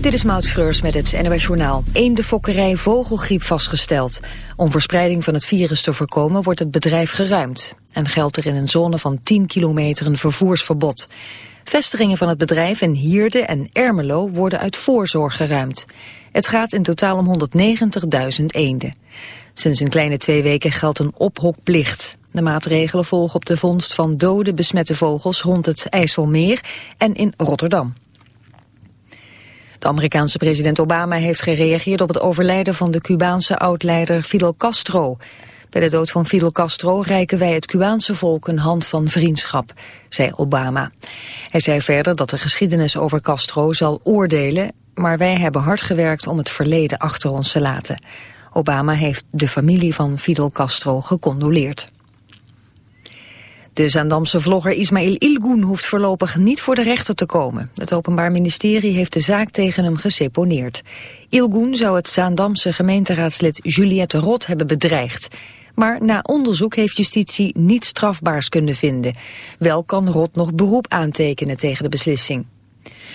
Dit is Maud Schreurs met het NOS Journaal. fokkerij vogelgriep vastgesteld. Om verspreiding van het virus te voorkomen wordt het bedrijf geruimd. En geldt er in een zone van 10 kilometer een vervoersverbod. Vestigingen van het bedrijf in Hierde en Ermelo worden uit voorzorg geruimd. Het gaat in totaal om 190.000 eenden. Sinds een kleine twee weken geldt een ophokplicht. De maatregelen volgen op de vondst van dode besmette vogels rond het IJsselmeer en in Rotterdam. De Amerikaanse president Obama heeft gereageerd op het overlijden van de Cubaanse oud-leider Fidel Castro. Bij de dood van Fidel Castro reiken wij het Cubaanse volk een hand van vriendschap, zei Obama. Hij zei verder dat de geschiedenis over Castro zal oordelen, maar wij hebben hard gewerkt om het verleden achter ons te laten. Obama heeft de familie van Fidel Castro gecondoleerd. De Zaandamse vlogger Ismail Ilgun hoeft voorlopig niet voor de rechter te komen. Het Openbaar Ministerie heeft de zaak tegen hem geseponeerd. Ilgun zou het Zaandamse gemeenteraadslid Juliette Rot hebben bedreigd. Maar na onderzoek heeft justitie niets strafbaars kunnen vinden. Wel kan Rot nog beroep aantekenen tegen de beslissing.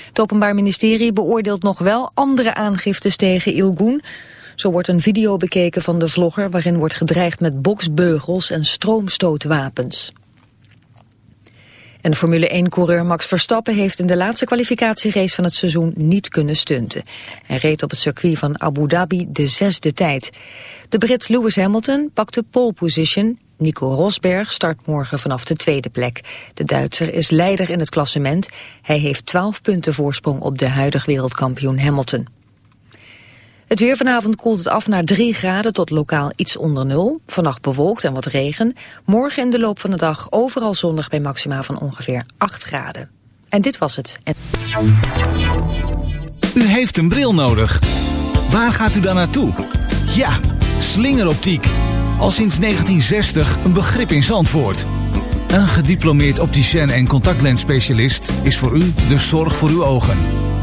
Het Openbaar Ministerie beoordeelt nog wel andere aangiftes tegen Ilgun. Zo wordt een video bekeken van de vlogger waarin wordt gedreigd met boksbeugels en stroomstootwapens. En de Formule 1-coureur Max Verstappen heeft in de laatste kwalificatierace van het seizoen niet kunnen stunten. Hij reed op het circuit van Abu Dhabi de zesde tijd. De Brit Lewis Hamilton pakte pole position. Nico Rosberg start morgen vanaf de tweede plek. De Duitser is leider in het klassement. Hij heeft 12 punten voorsprong op de huidig wereldkampioen Hamilton. Het weer vanavond koelt het af naar 3 graden tot lokaal iets onder nul. Vannacht bewolkt en wat regen. Morgen in de loop van de dag overal zondag bij maxima van ongeveer 8 graden. En dit was het. U heeft een bril nodig. Waar gaat u dan naartoe? Ja, slingeroptiek. Al sinds 1960 een begrip in Zandvoort. Een gediplomeerd opticien en contactlensspecialist is voor u de zorg voor uw ogen.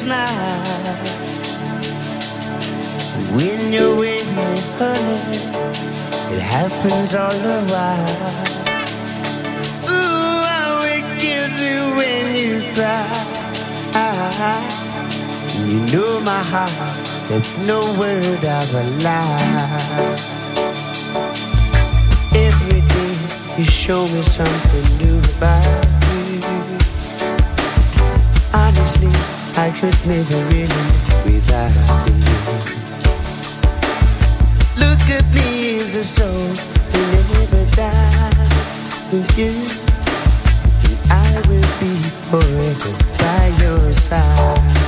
Smile. When you're with me, honey, it happens all the while. Ooh, how it kills me when you cry. You know my heart, there's no word of a lie. Every day you show me something new about I could never really without you. Look at me as a soul who never died with you. And I will be forever by your side.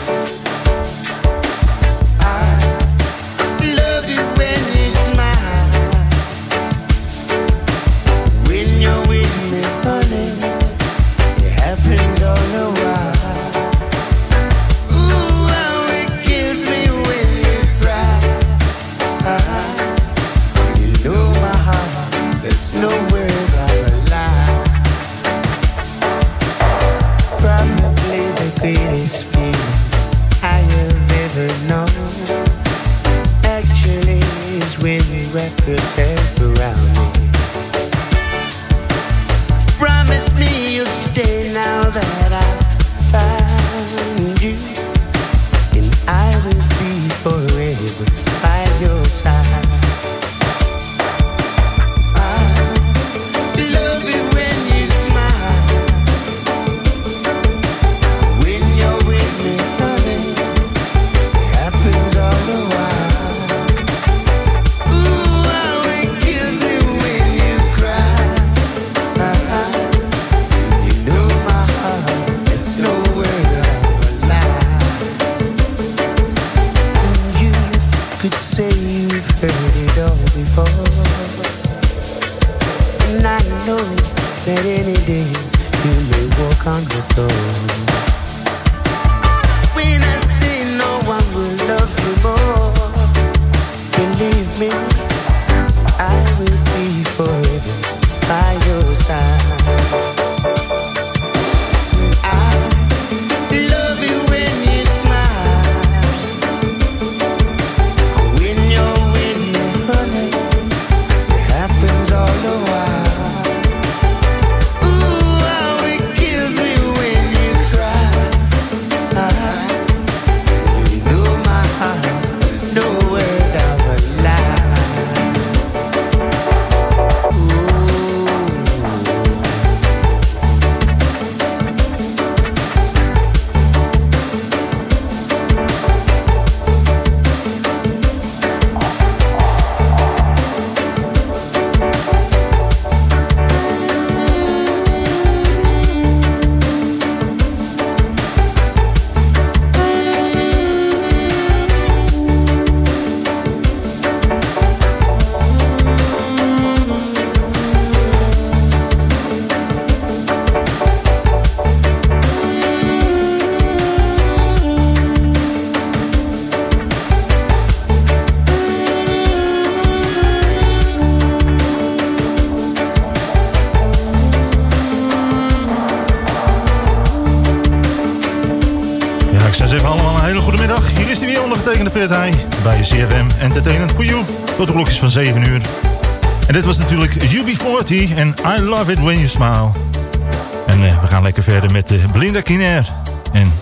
Bij CFM Entertainment for You. Tot de klokjes van 7 uur. En dit was natuurlijk UB40 en I Love It When You Smile. En uh, we gaan lekker verder met de uh, Belinda Kinair. En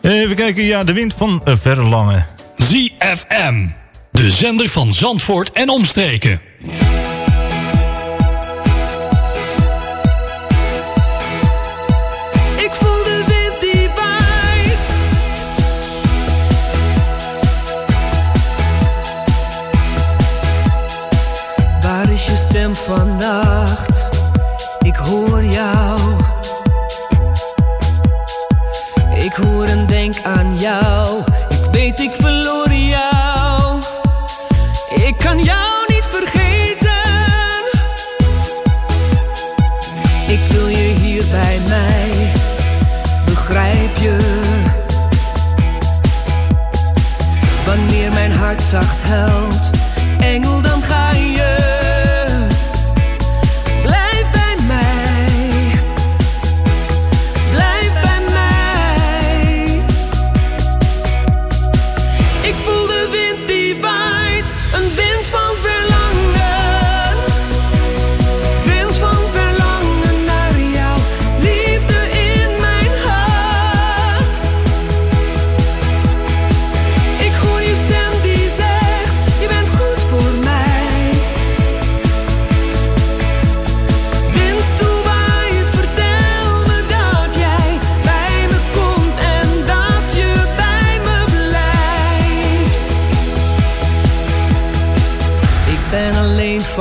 even kijken, ja, de wind van Verlangen. ZFM, de zender van Zandvoort en omstreken. Denk aan jou,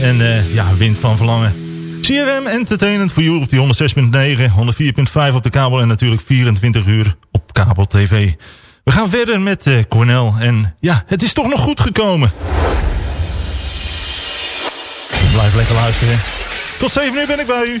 En uh, ja, Wind van Verlangen. CFM Entertainment voor jou op die 106.9, 104.5 op de kabel en natuurlijk 24 uur op kabel TV. We gaan verder met uh, Cornel en ja, het is toch nog goed gekomen. Blijf lekker luisteren. Tot 7 uur ben ik bij u.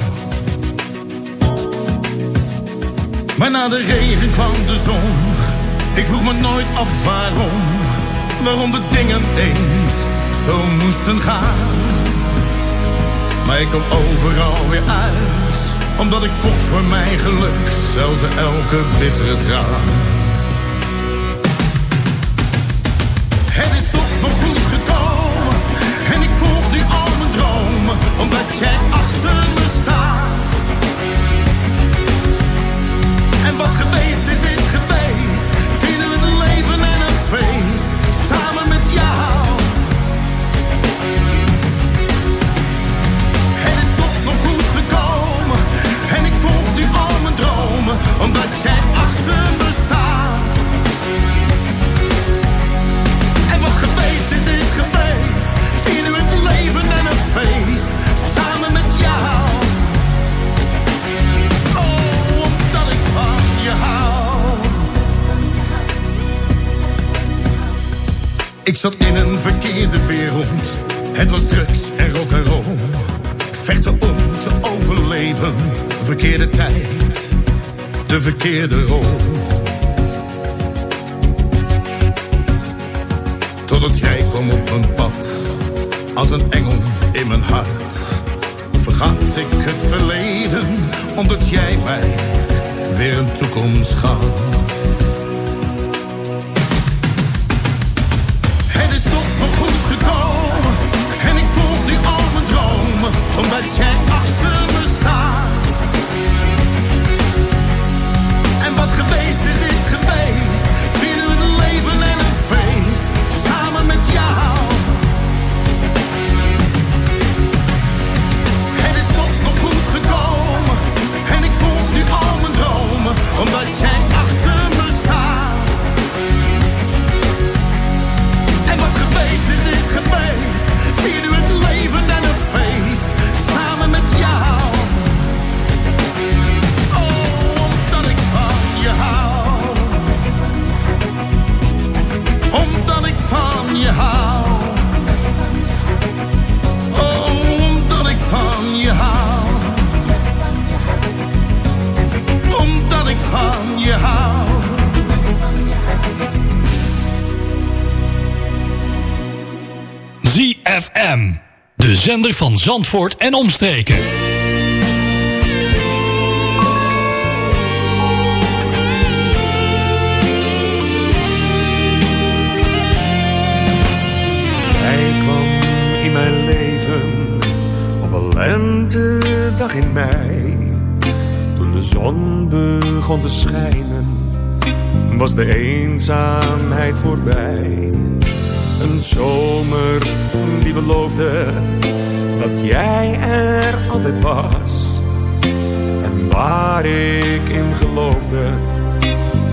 Maar na de regen kwam de zon. Ik vroeg me nooit af waarom. Waarom de dingen eens zo moesten gaan. Maar ik kom overal weer uit. Omdat ik vocht voor mijn geluk. Zelfs de elke bittere traan. Het is toch nog goed gekomen. En ik volg nu al mijn dromen. Omdat jij achter me een verkeerde wereld. Het was drugs en rock and roll. Vechten om te overleven. Verkeerde tijd, de verkeerde rol. Totdat jij kwam op mijn pad. Als een engel in mijn hart. Vergat ik het verleden. Omdat jij mij weer een toekomst gaf. De zender van Zandvoort en omstreken. Hij kwam in mijn leven op een lentedag in mei. Toen de zon begon te schijnen, was de eenzaamheid voorbij. Een zomer die beloofde dat jij er altijd was. En waar ik in geloofde,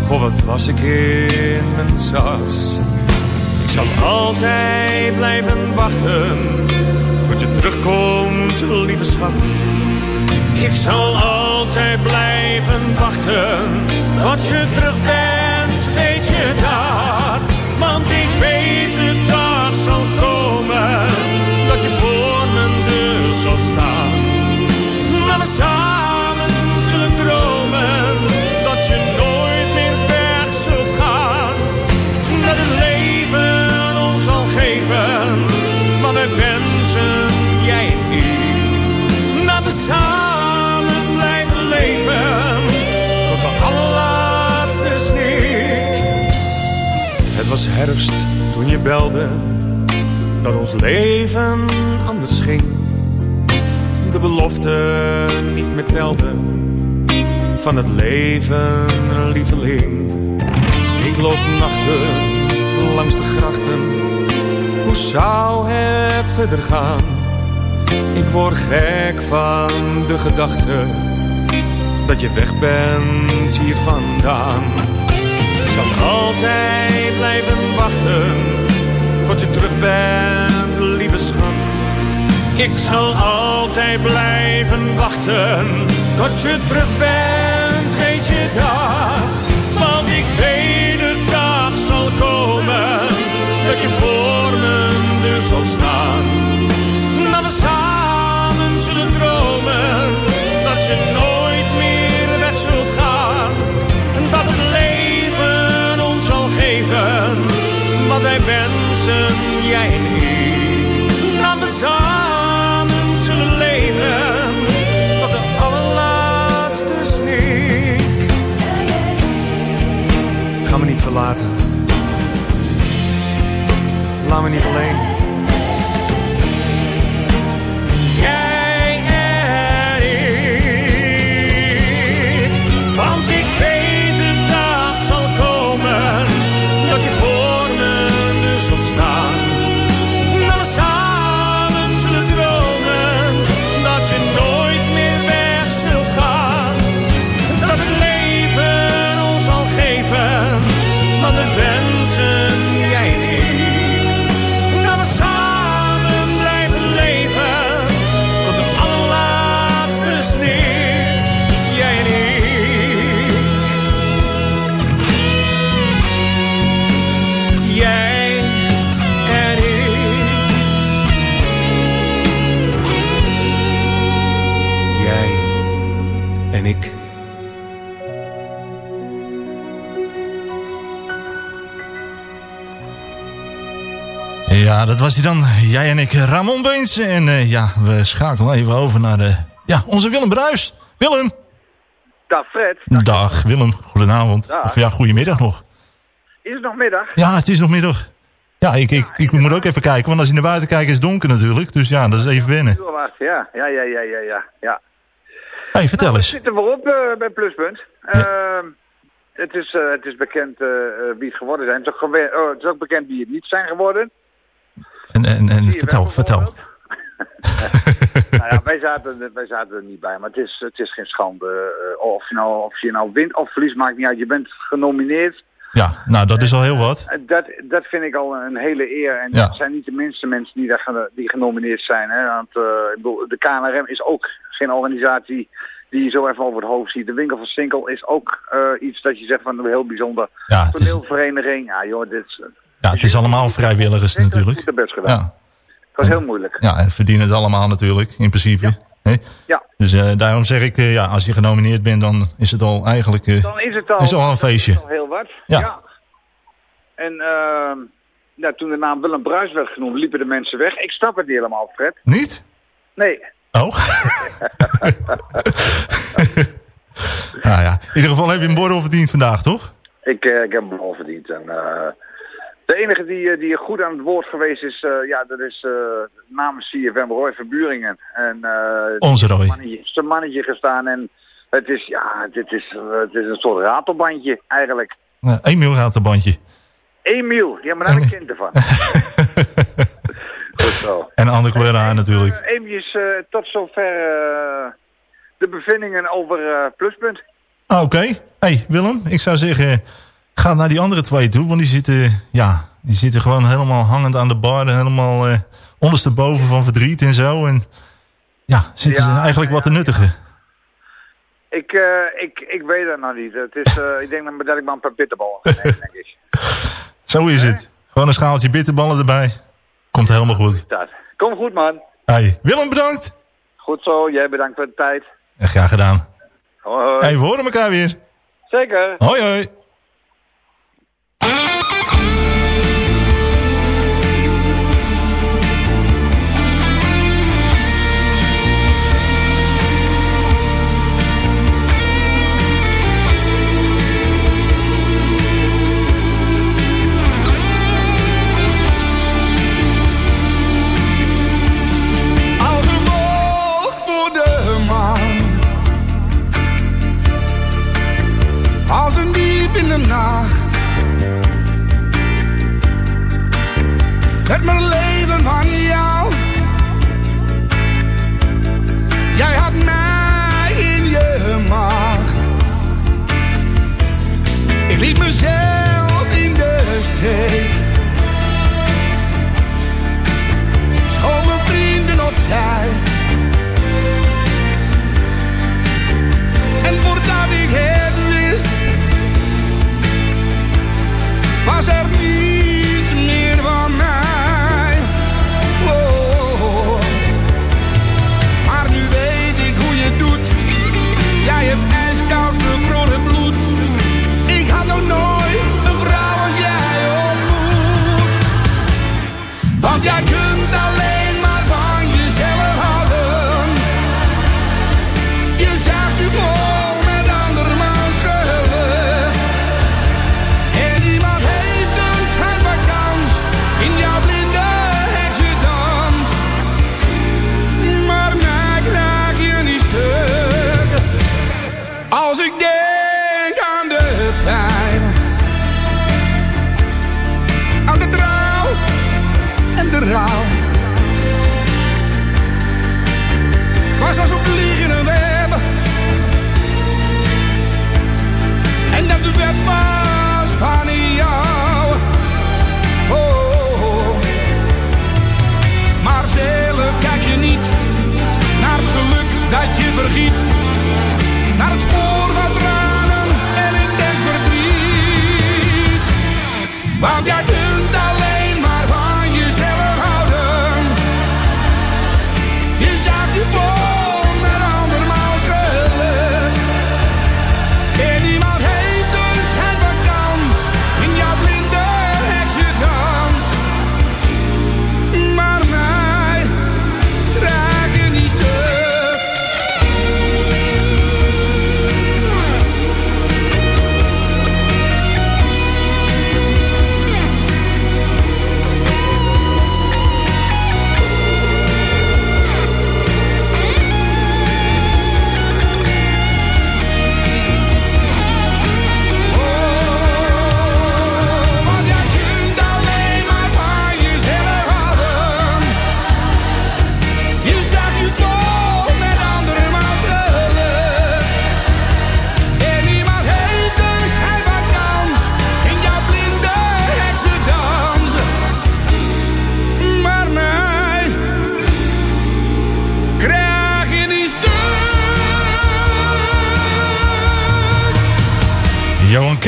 goh wat was ik in mijn sas. Ik zal altijd blijven wachten tot je terugkomt, lieve schat. Ik zal altijd blijven wachten tot je terug bent, weet je dat? Want ik weet de dag zal komen dat je voor mijn deur zult staan. Dat we samen zullen dromen dat je nooit meer weg zult gaan. Dat het leven ons zal geven wat wij wensen, was herfst toen je belde dat ons leven anders ging. De belofte niet meer telde van het leven, lieveling. Ik loop nachten langs de grachten, hoe zou het verder gaan? Ik word gek van de gedachte dat je weg bent hier vandaan. Altijd blijven wachten tot je terug bent, lieve schat. Ik zal altijd blijven wachten tot je terug bent, weet je dat? Want ik weet de dag zal komen dat je voor me deur zal staan. Dat we samen zullen dromen dat je nooit meer weg zult gaan. Wij wensen, jij en ik. Dat we samen zullen leven tot de allerlaatste snik. Ga me niet verlaten. Laat me niet alleen. En ik. Ja, dat was hij dan. Jij en ik, Ramon Beens. En eh, ja, we schakelen even over naar de, ja, onze Willem Bruis. Willem. Dag Fred. Dag, Willem. Goedenavond. Dag. Of ja, goedemiddag nog. Is het nog middag? Ja, het is nog middag. Ja, ik, ik, ik moet ook even kijken, want als je naar buiten kijkt is het donker natuurlijk. Dus ja, dat is even wennen. Ja. Ja, ja, ja, ja, ja. Hey, vertel nou, eens. We zitten voorop eh, bij Pluspunt. Ehm, het, is, eh, het is bekend eh, wie het geworden zijn. Het is, ook oh, het is ook bekend wie het niet zijn geworden. En, en, en vertel, vertel. nou ja, wij zaten, er- wij zaten er niet bij, maar het is, het is geen schande. of, je nou, of je nou wint of verliest, maakt niet uit. Je bent genomineerd. Ja, nou dat is al heel wat. Dat, dat vind ik al een hele eer. En Ja. het zijn niet de minste mensen die, daar die genomineerd zijn. Hè? Want ik bedoel, de KNRM is ook geen organisatie die je zo even over het hoofd ziet. De Winkel van Sinkel is ook eh, iets dat je zegt van heel bijzonder. Ja, het is, Toneelvereniging, ja joh, dit is... ja, het is allemaal vrijwilligers natuurlijk. Goed de best gedaan. Ja, Het was heel moeilijk. ja, en verdienen het allemaal natuurlijk, in principe. Hè? Ja. Dus eh, daarom zeg ik, eh, ja, als je genomineerd bent, dan is het al eigenlijk Dan is het al, is al een feestje. is al heel wat. Ja. En ehm, ja, toen de naam Willem Bruis werd genoemd, liepen de mensen weg. Ik snap het niet helemaal, Fred. Niet? Nee. Oh. nou ja, in ieder geval heb je een borrel verdiend vandaag, toch? Ik, eh, ik heb hem al verdiend. En, eh, de enige die, eh, die goed aan het woord geweest is, ja, dat is eh, namens CFM Roy Verburingen. En, Onze Roy. een mannetje- zijn mannetje gestaan en het is, ja, dit is, het is een soort ratelbandje eigenlijk. Nou, Emiel gaat een bandje. Emiel, die hebben daar een kind ervan. En Anne kleur aan natuurlijk. Eh, Eventjes eh, tot zover eh, de bevindingen over eh, Pluspunt. Ah, Oké. Hey Willem, ik zou zeggen, ga naar die andere twee toe. Want die zitten, ja, die zitten gewoon helemaal hangend aan de bar. Helemaal eh, ondersteboven van verdriet en zo. En ja, zitten ze Ja, eigenlijk wat te nuttigen. Ik, eh, ik, ik weet het nog niet. Het is, eh, ik denk dat- dat ik maar een paar bitterballen ga nemen, denk ik. Zo is het. Gewoon een schaaltje bitterballen erbij. Komt helemaal goed. Dat. Kom goed, man. Hey, Willem bedankt. Goed zo. Jij bedankt voor de tijd. En graag gedaan. Hoi, hoi. Hey, we horen elkaar weer. Zeker. Hoi hoi. met mijn leven van jou. Jij had mij in je macht. Ik liet mezelf in de steek. Schoon mijn vrienden opzij. En voordat ik het wist, was er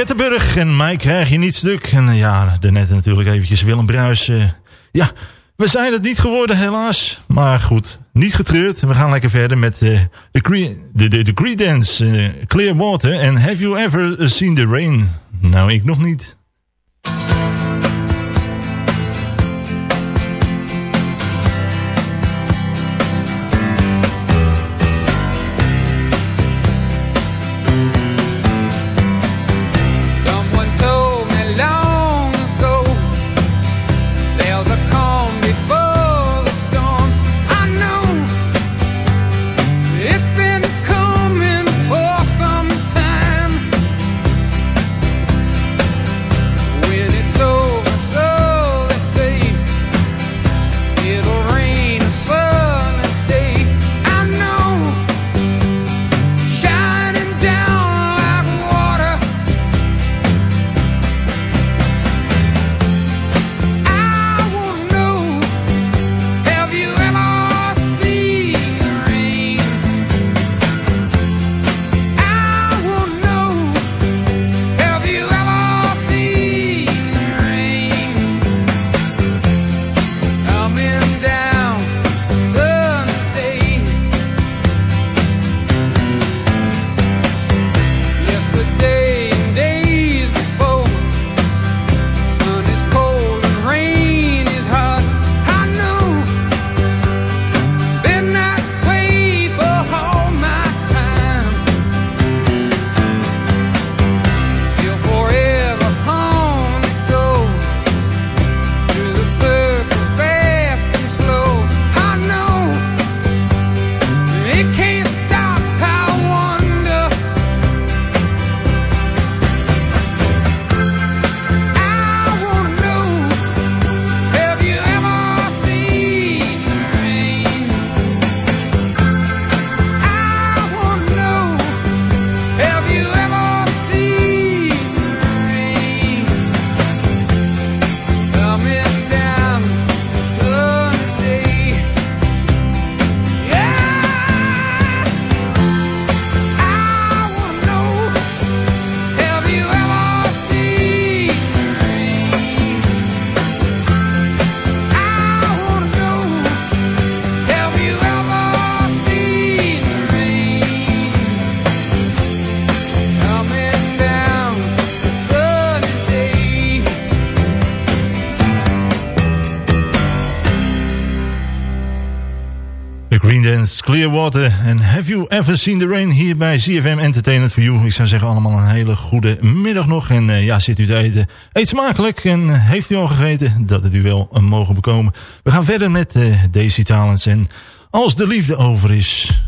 Kettenburg en mij krijg je niet stuk. En eh, ja, daarnet natuurlijk eventjes Willem Bruis. Eh, ja, we zijn het niet geworden helaas. Maar goed, niet getreurd. We gaan lekker verder met eh, de, cre de, de, de Creedence, uh, en Have You Ever Seen The Rain? Nou, ik nog niet. Clearwater. En have you ever seen the rain hier bij CFM Entertainment for You? Ik zou zeggen allemaal een hele goede middag nog. En uh, ja, zit u te eten? Eet smakelijk. En heeft u al gegeten? Dat het u wel mogen bekomen. We gaan verder met uh, Daisy Talents. En als de liefde over is...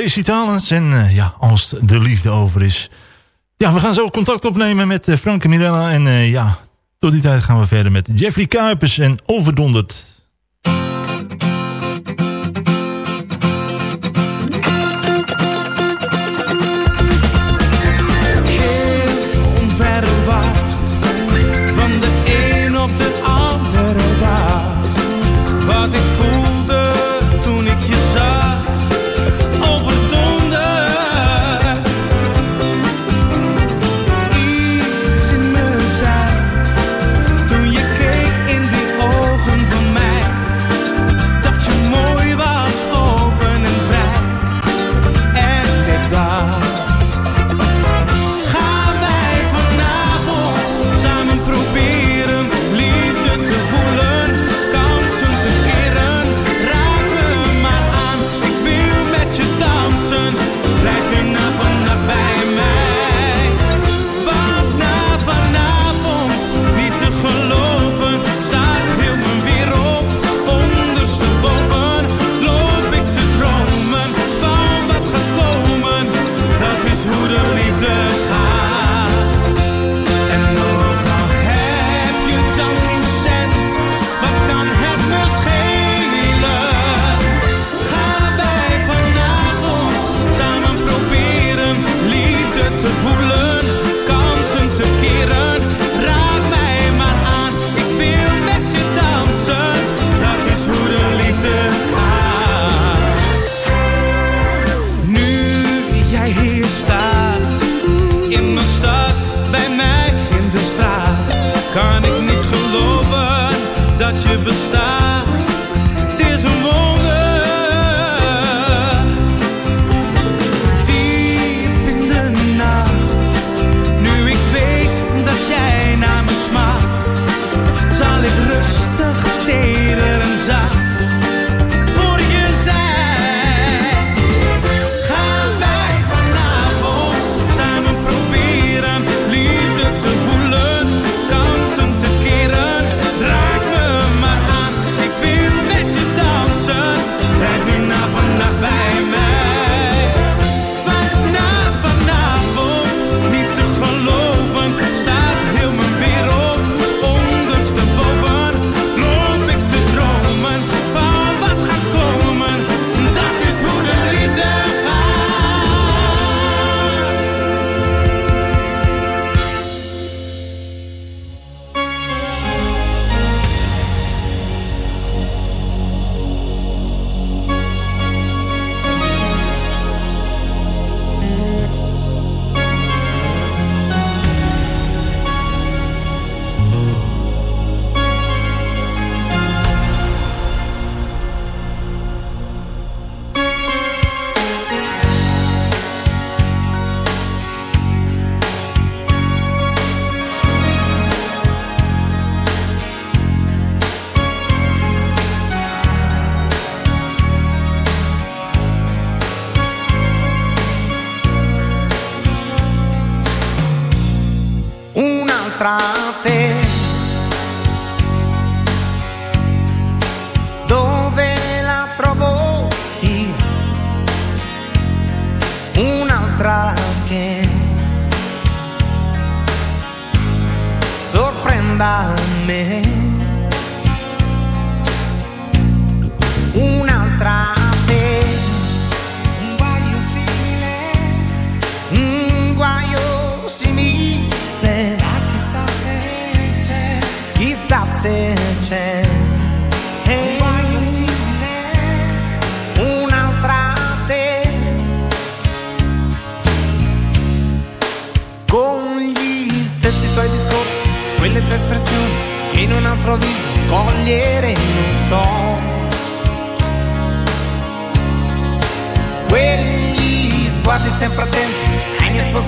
Daisy Talens. En uh, ja, als de liefde over is. Ja, we gaan zo contact opnemen met uh, Frank en. En uh, ja, tot die tijd gaan we verder met Jeffrey Kuipers en Overdonderd.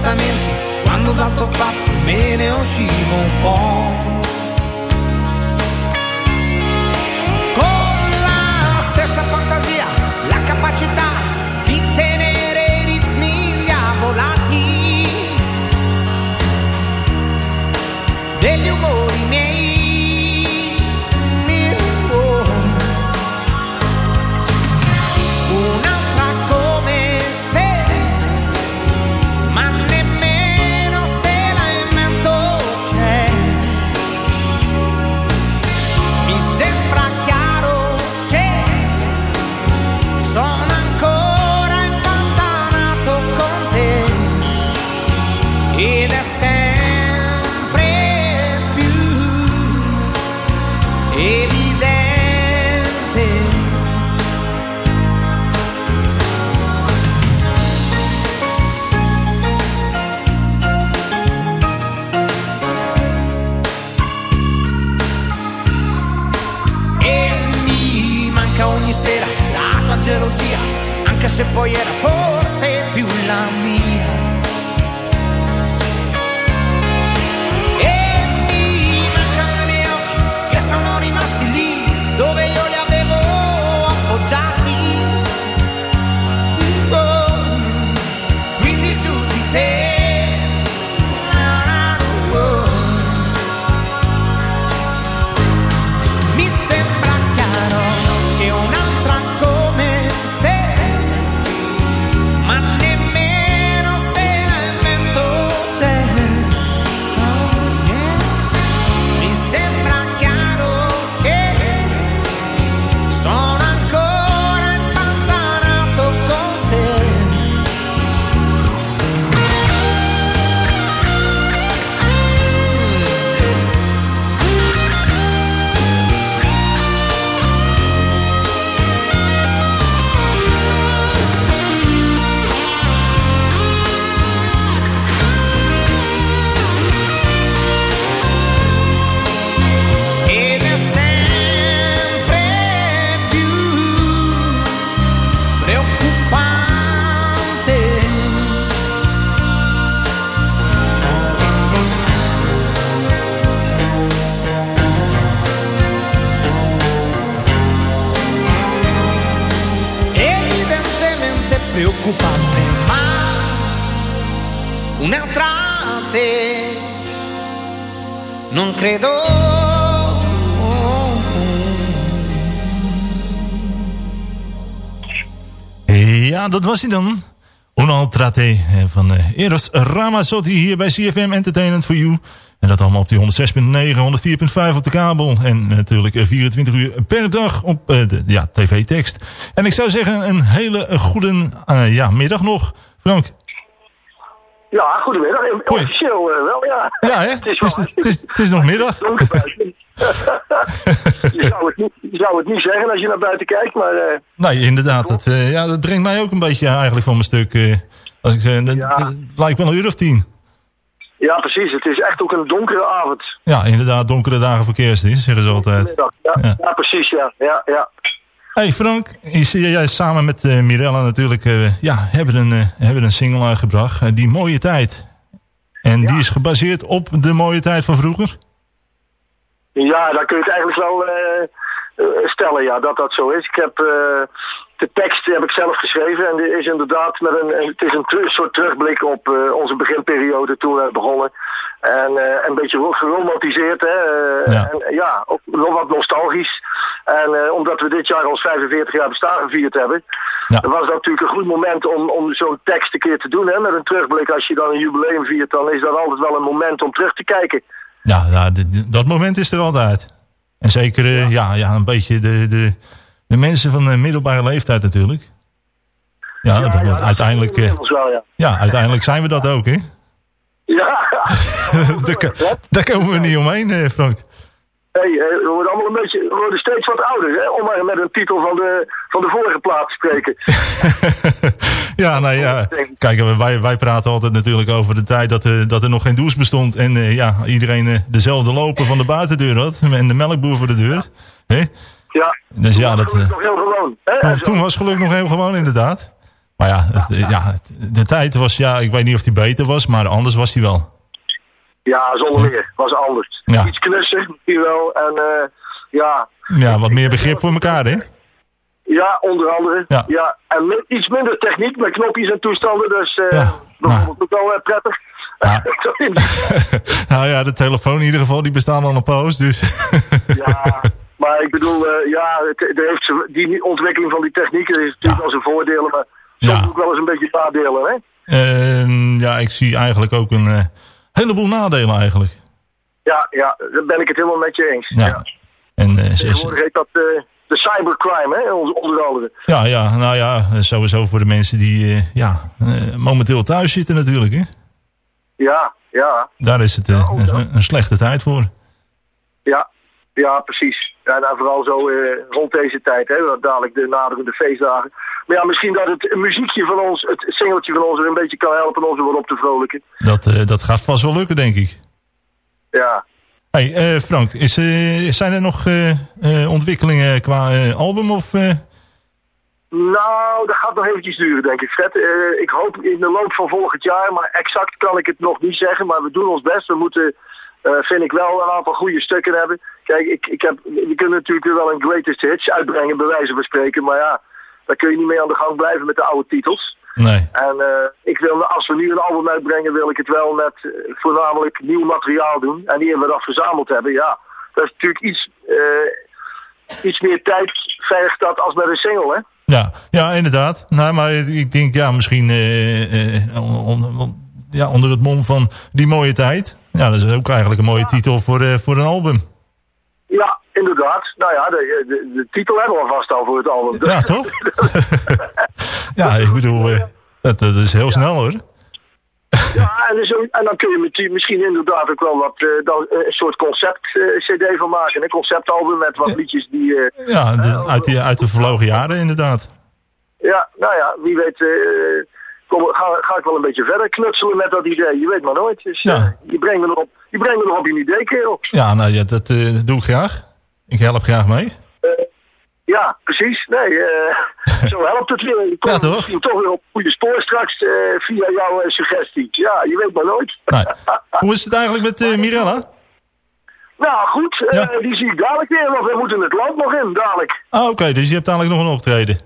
Spostamenti, quando dal tuo spazio me ne uscivo un po'. Ja, dat was hij dan. Unal Trate eh, van eh, Eros Ramazzotti hier bij CFM Entertainment for You. En dat allemaal op die 106.9, 104.5 op de kabel. En natuurlijk eh, 24 uur per dag op eh, de ja, tv-tekst. En ik zou zeggen een hele goede eh, ja, middag nog. Frank. Ja, goedemiddag. Officieel eh, wel, ja. Ja, hè? Het is, Het is, wel- het is, het is nog middag. je, zou het niet, je zou het niet zeggen als je naar buiten kijkt, maar eh, Nee, inderdaad. Dat, eh, ja, dat brengt mij ook een beetje eigenlijk van mijn stuk. als ik zeg, dat, dat lijkt wel een uur of tien. ja, precies. Het is echt ook een donkere avond. Ja, inderdaad, donkere dagen voor kerst is, zeggen ze altijd. Ja. ja. precies, ja. ja, ja. Hey Frank, jij samen met eh, Mirella natuurlijk eh, ja, hebben, een, eh, hebben een single uitgebracht. die mooie tijd. En die is gebaseerd op de mooie tijd van vroeger. Ja, daar kun je het eigenlijk wel stellen, ja, dat dat zo is. Ik heb eh, de tekst heb ik zelf geschreven en die is inderdaad met een, het is een soort terugblik op eh, onze beginperiode toen we begonnen. En eh, een beetje ro- geromantiseerd, hè. eh, Ja. En ja, ook nog wat nostalgisch. En omdat we dit jaar al 45 jaar bestaan gevierd hebben, was dat natuurlijk een goed moment om, om zo'n tekst een keer te doen, hè. Met een terugblik, als je dan een jubileum viert, dan is dat altijd wel een moment om terug te kijken. Ja, ja d- dat moment is er altijd. En zeker eh, ja. Ja, een beetje de, de, de mensen van de middelbare leeftijd natuurlijk. Ja, dat uiteindelijk, eh, wel, ja. ja, uiteindelijk zijn we dat ook, hè? Ja, daar, daar komen we niet omheen, eh, Frank. hey, eh, we worden allemaal een beetje, we worden steeds wat ouder, hè? Om maar met een titel van de, van de vorige plaat te spreken. Ja, nou ja, kijk, wij, wij praten altijd natuurlijk over de tijd dat, er dat er nog geen douche bestond. En ja, iedereen dezelfde lopen van de buitendeur had. En de melkboer voor de deur. Hè? Ja, Dus ja, dat, eh, nog heel gewoon. Hè? nou, toen was geluk nog heel gewoon inderdaad. Maar ja, het, eh, ja, de tijd was, ja, ik weet niet of die beter was, maar anders was die wel. Ja, zonder meer. Was anders. Ja. Iets knusser, misschien wel. En eh, ja, Ja, wat meer begrip voor elkaar, hè? ja, onder andere. Ja. En iets minder techniek met knopjes en toestanden. Dus eh bijvoorbeeld ook wel eh, prettig. Nou ja, de telefoon in ieder geval, die bestaan al een poos, dus... maar ik bedoel, eh, ja, het, het heeft, z'n- die ontwikkeling van die techniek heeft natuurlijk wel zijn voordelen. Maar soms ook wel eens een beetje nadelen, hè? En ja, ik zie eigenlijk ook een eh, heleboel nadelen eigenlijk. Ja, ja, daar ben ik het helemaal met je eens. Ja. En eh, Tegenwoordig heet dat de cybercrime, hè, onder andere. Ja, ja, nou ja, sowieso voor de mensen die ja, momenteel thuis zitten natuurlijk. Hè? Ja, ja, Daar is het een, een slechte tijd voor. ja, ja, precies. Ja, nou, vooral zo eh, rond deze tijd, hè, dadelijk de naderende feestdagen. Maar ja, misschien dat het muziekje van ons, het singeltje van ons er een beetje kan helpen ons er wat op te vrolijken. Dat, eh, dat gaat vast wel lukken, denk ik. Ja, Hey, eh, Frank, is, zijn er nog ontwikkelingen qua album? Of, Nou, dat gaat nog eventjes duren, denk ik, Fred. Ik hoop in de loop van volgend jaar, maar exact kan ik het nog niet zeggen. Maar we doen ons best. We moeten, eh, vind ik wel, een aantal goede stukken hebben. Kijk, ik, ik heb, we kunnen natuurlijk weer wel een greatest hits uitbrengen, bij wijze van spreken. Maar ja, daar kun je niet mee aan de gang blijven met de oude titels. Nee. En eh, ik wil, als we nu een album uitbrengen, wil ik het wel met eh, voornamelijk nieuw materiaal doen. En die we dat verzameld hebben, ja. Dat is natuurlijk iets, iets meer tijd vergt dat als met een single, hè. ja, ja, inderdaad. Nou, maar ik denk, ja, misschien eh, eh, on- ja, onder het mom van die mooie tijd. Ja, dat is ook eigenlijk een mooie titel voor, eh, voor een album. Ja, inderdaad. Nou ja, de, de, de titel hebben we alvast al voor het album. Ja, toch? Ja, ik bedoel, eh, dat, dat is heel snel hoor. Ja, en, dus en dan kun je met misschien inderdaad ook wel wat, dan, eh, een soort concept-cd van maken. Een conceptalbum met wat liedjes die... eh, Ja, de- uit, die, uit de vervlogen jaren inderdaad. ja, nou ja, wie weet kom, ga, ga ik wel een beetje verder knutselen met dat idee. Je weet maar nooit. Dus eh, je brengt me nog op je, brengt me nog op je idee, kerel. Ja, nou ja, dat eh, doe ik graag. Ik help graag mee. Ja, precies. Nee, eh, zo helpt het weer. Je komt misschien toch weer op goede spoor straks eh, via jouw eh, suggestie. Ja, je weet maar nooit. Nee. Hoe is het eigenlijk met eh, Mirella? Nou goed, eh, die zie ik dadelijk weer, want we moeten het land nog in, dadelijk. Ah, oké, dus je hebt dadelijk nog een optreden.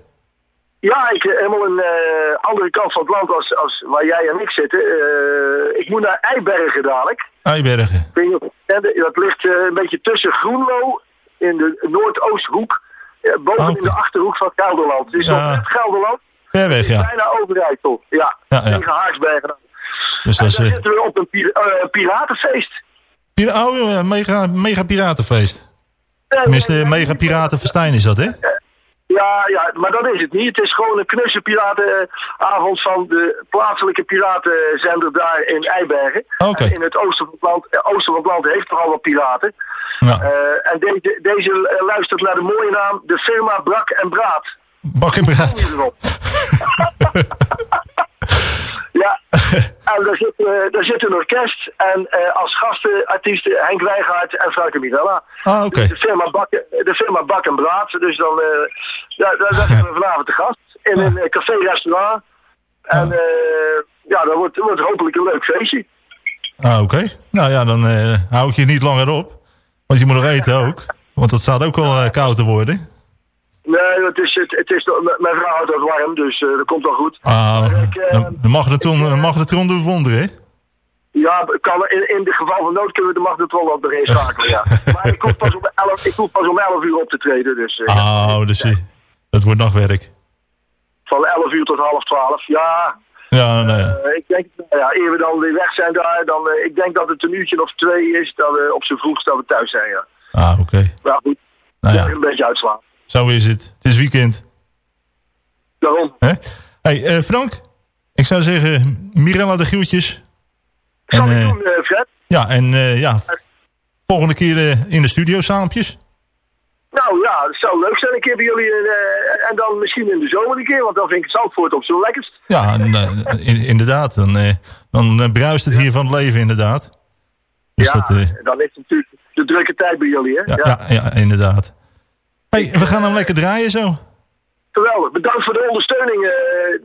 Ja, ik eh, helemaal een eh, andere kant van het land als, als waar jij en ik zitten. Eh, ik moet naar Eibergen dadelijk. Eibergen. Dat ligt een beetje tussen Groenlo in de noordoosthoek. boven in de achterhoek van Gelderland. Dus Ja. nog net Gelderland. Ver weg, ja. Bijna Overijssel. Ja, Ja, ja. tegen Haaksbergen. Dus dat is... Dan zitten we op een pir- piratenfeest. pira- oh, ja, mega, mega piratenfeest. Tenminste, mega piratenfestijn is dat, hè? Ja, ja, maar dat is het niet. Het is gewoon een knusse piratenavond van de plaatselijke piratenzender daar in Eibergen. En In het oosten van het land, eh, oosten van het land heeft toch al wat piraten. Ja. Eh, en deze, deze eh, luistert naar de mooie naam, de firma Brak en Braat. Bak en braad. Ja, en daar zit, eh, daar zit een orkest en eh, als gastenartiesten Henk Wijgaard en Franke Mirella. Ah, oké. Dus de firma Bak, de firma Bak en Braad. Dus dan, ja, daar, daar zijn we vanavond te gast. In een eh, café-restaurant. En eh, ja, dat wordt, wordt hopelijk een leuk feestje. Ah, oké. Nou ja, dan hou ik je niet langer op. Want je moet nog eten ook. Want het staat ook wel eh, koud te worden. Nee, het is, het, het is, mijn vrouw houdt het warm, dus eh, dat komt wel goed. Ah, de- de magnetron, de magnetron doet wonderen, hè? Ja, kan, in, in de geval van nood kunnen we de magnetron ook nog inschakelen, ja. maar ik hoef, pas om 11, ik hoef pas om 11 uur op te treden, dus eh, Oh, dus eh, dat wordt nachtwerk. van 11 uur tot half 12. Ja, Ja, nou ja. Eh, ik denk, nou ja, eer we dan weer weg zijn daar, dan, eh, ik denk dat het een uurtje of twee is, dat we op z'n vroegst dat we thuis zijn, ja. Ah, oké. Maar goed, Nou ja. een beetje uitslaan. Zo is het. Het is weekend. Daarom. Hè? Hey, eh, Frank. Ik zou zeggen, Mirella de Gieltjes. Zal En, ik eh, doen, eh, Fred? ja, en ja, volgende keer in de studio saampjes. Nou ja, het zou leuk zijn een keer bij jullie. en dan misschien in de zomer een keer, want dan vind ik het Zandvoort op zo lekkerst. Ja, en, in- inderdaad. Dan, dan bruist het hier van het leven, inderdaad. Dus ja, dat, dan is het natuurlijk de drukke tijd bij jullie, hè? ja, ja. Ja, inderdaad. Hey, we gaan hem lekker draaien zo. Geweldig. Bedankt voor de ondersteuning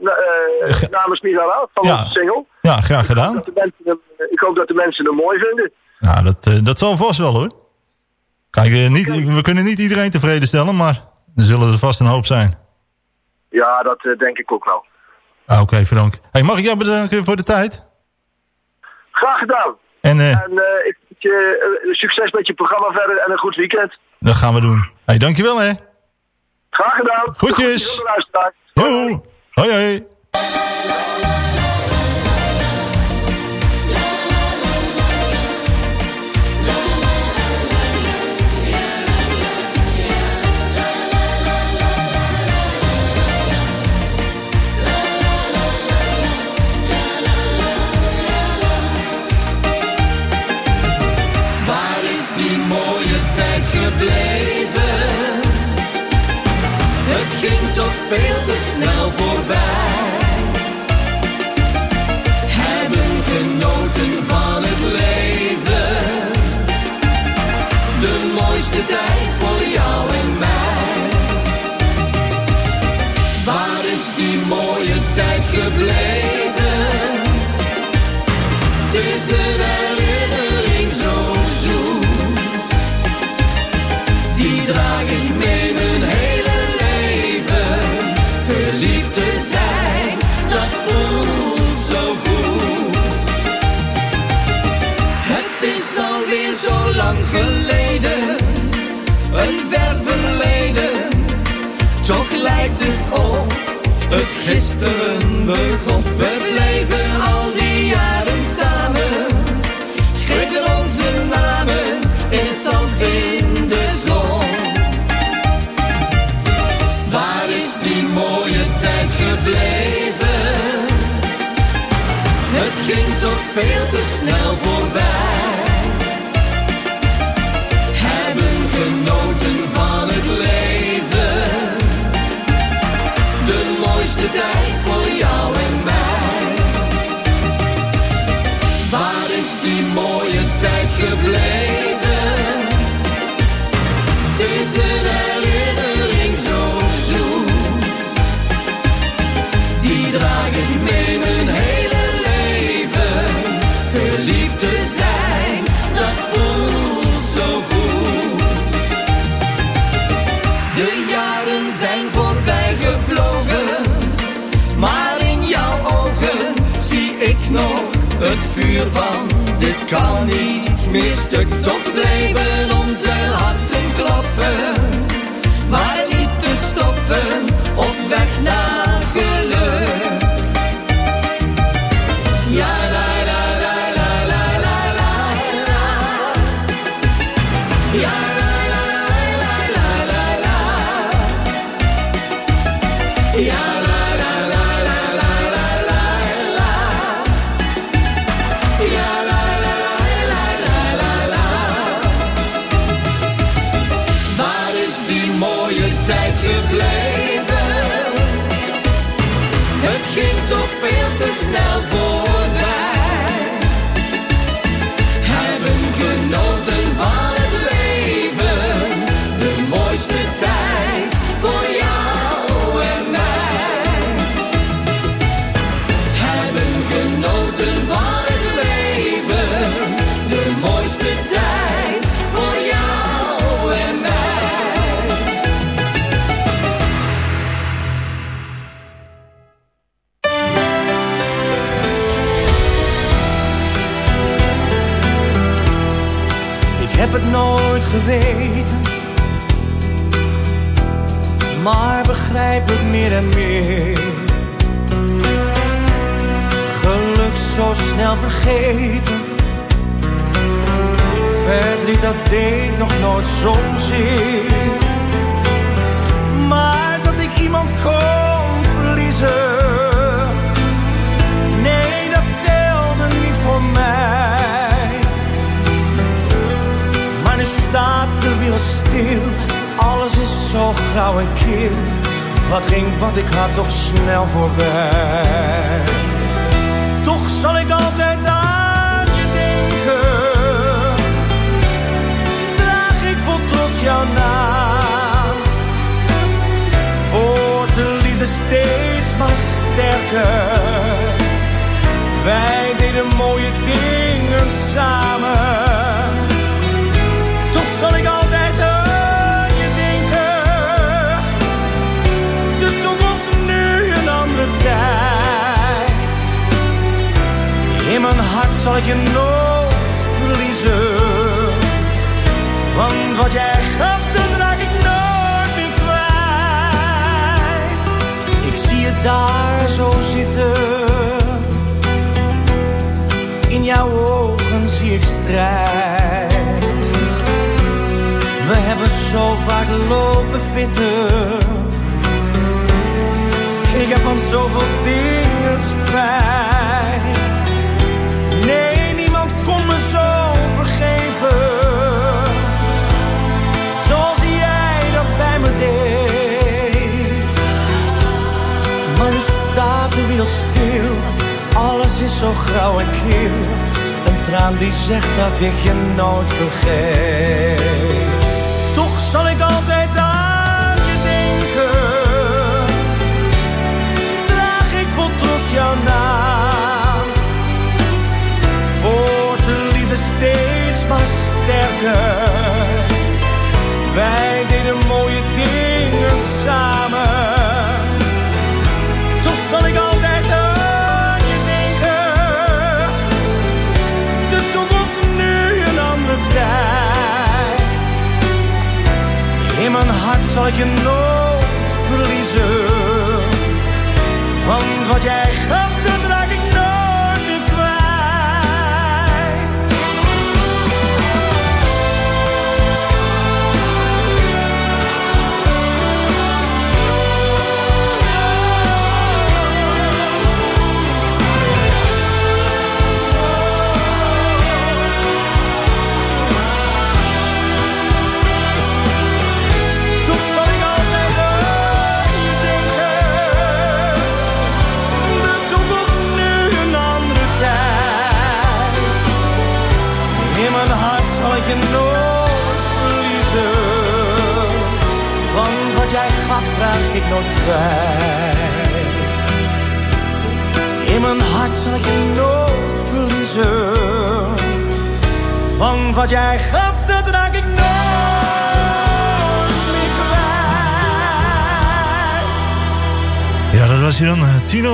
na- eh, namens Mirala van Ja. onze single. Ja, graag gedaan. De mensen hem, eh, ik hoop dat de mensen hem mooi vinden. Nou, dat, dat zal vast wel hoor. Kijk, niet, we kunnen niet iedereen tevreden stellen, maar er zullen er vast een hoop zijn. Ja, dat denk ik ook wel. Ah, Oké, Frank. Hey, mag ik jou bedanken voor de tijd? Graag gedaan. En En ik wens je succes met je programma verder en een goed weekend. Dat gaan we doen. Hey, dankjewel hè. Graag gedaan. Groetjes. Yo. Hoi hoi. to mountain gisteren begon. We bleven al die jaren samen. Schreven onze namen in zand in de zon. Waar is die mooie tijd gebleven? Het ging toch veel te snel voorbij. Het vuur van dit kan niet meer stuk. Toch bleven onze harten kloppen, Wij deden mooie dingen samen. Toch zal ik altijd aan je denken. De toekomst nu een andere tijd. In mijn hart zal ik je nooit verliezen. Want wat jij gaf, dat raak ik nooit meer kwijt. Ik zie je daar jouw ogen zie ik strijd. We hebben zo vaak lopen fitten. Ik heb van zoveel dingen spijt. Nee, niemand kon me zo vergeven. Zoals jij dat bij me deed. Maar nu staat de wereld stil. Alles is zo grauw en kil. Traan die zegt dat ik je nooit vergeet. Toch zal ik altijd aan je denken. Draag ik vol trots jouw naam. Wordt de liefde steeds maar sterker. Wij deden mooie dingen samen. Zal ik je nooit verliezen. Want wat jij gaf,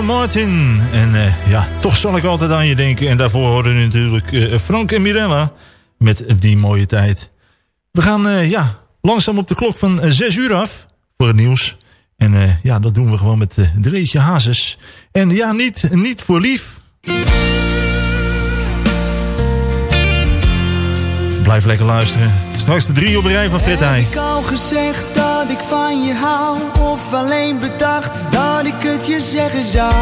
Martin. En eh, ja, toch zal ik altijd aan je denken. En daarvoor horen we natuurlijk eh, Frank en Mirella met die mooie tijd. We gaan eh, ja, langzaam op de klok van eh, 6 uur af voor het nieuws. En ja, dat doen we gewoon met uh, Dreetje Hazes. En ja, niet, niet voor lief. Blijf lekker luisteren. Straks de drie op de rij van Fred Heij. Heb ik al gezegd dat ik van je hou Of alleen bedacht dat ik het je zeggen zou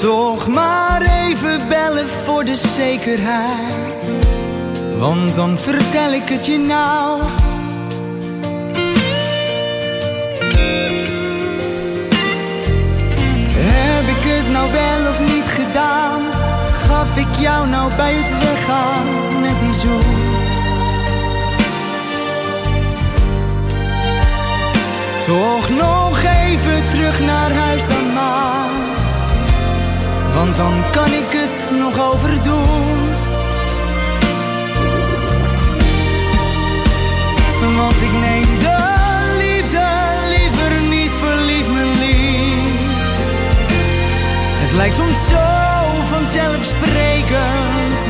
Toch maar even bellen voor de zekerheid Want dan vertel ik het je nou Heb ik het nou wel? Gaf ik jou nou bij het weggaan met die zoen? Toch nog even terug naar huis dan maar. Want dan kan ik het nog overdoen Want ik neem de liefde liever niet verliefd mijn lief. Het lijkt soms zo vanzelfsprekend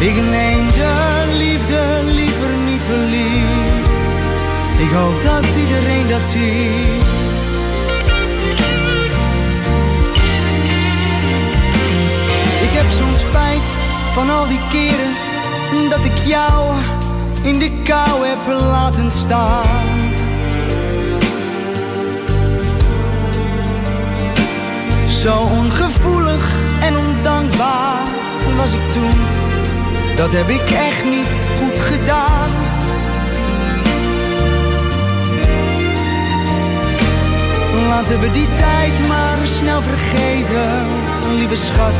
Ik neem de liefde liever niet verliefd. Ik hoop dat iedereen dat ziet. Ik heb zo'n spijt van al die keren dat ik jou in de kou heb laten staan. Zo ongevoelig en ondankbaar was ik toen. Dat heb ik echt niet goed gedaan. Laten we die tijd maar snel vergeten, lieve schat.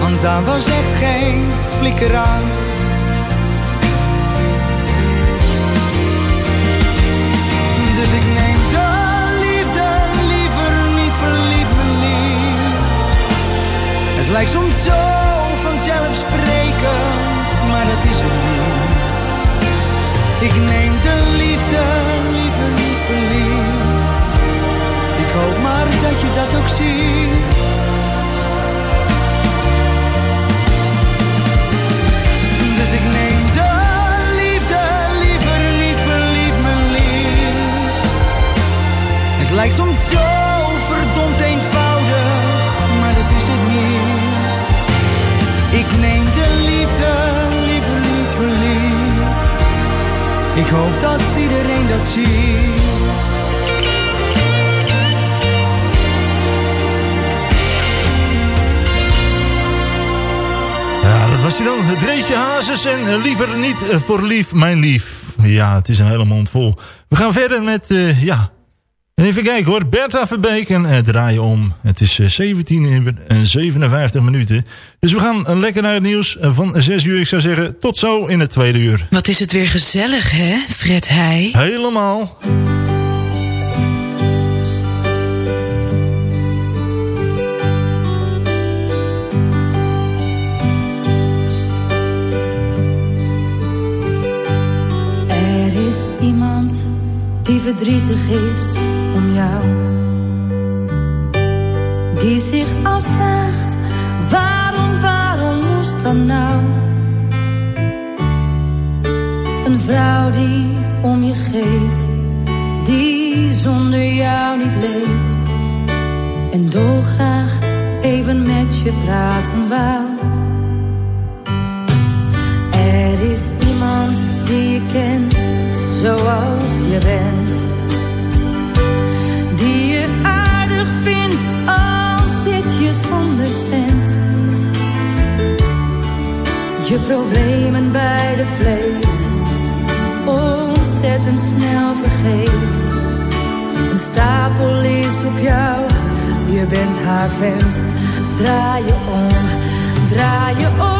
Want daar was echt geen flikker aan. Dus ik neem de liefde liever niet verliefd, mijn lief. Het lijkt soms zo Ik neem de liefde liever niet verliefd. Ik hoop maar dat je dat ook ziet. Dus ik neem de liefde liever niet verliefd, mijn lief. Het lijkt soms zo Ik hoop dat iedereen dat ziet. Ja, dat was hij dan. Het Dreetje Hazes en eh, liever niet eh, voor lief, mijn lief. Ja, het is een hele mond vol. We gaan verder met, uh, ja... Even kijken hoor, Bertha Verbeek en uh, draaien om. Het is uh, 17 uur en 57 minuten. Dus we gaan lekker naar het nieuws van 6 uur. Ik zou zeggen, tot zo in het tweede uur. Wat is het weer gezellig, hè, Fred Heij? Helemaal. iemand die verdrietig is Die zich afvraagt, waarom, waarom moest dan nou? Een vrouw die om je geeft, die zonder jou niet leeft. En dolgraag even met je praten wou. Er is iemand die je kent zoals je bent. Je problemen bij de vleet, ontzettend snel vergeet. Een stapel is op jou, je bent haar vent. Draai je om, draai je om.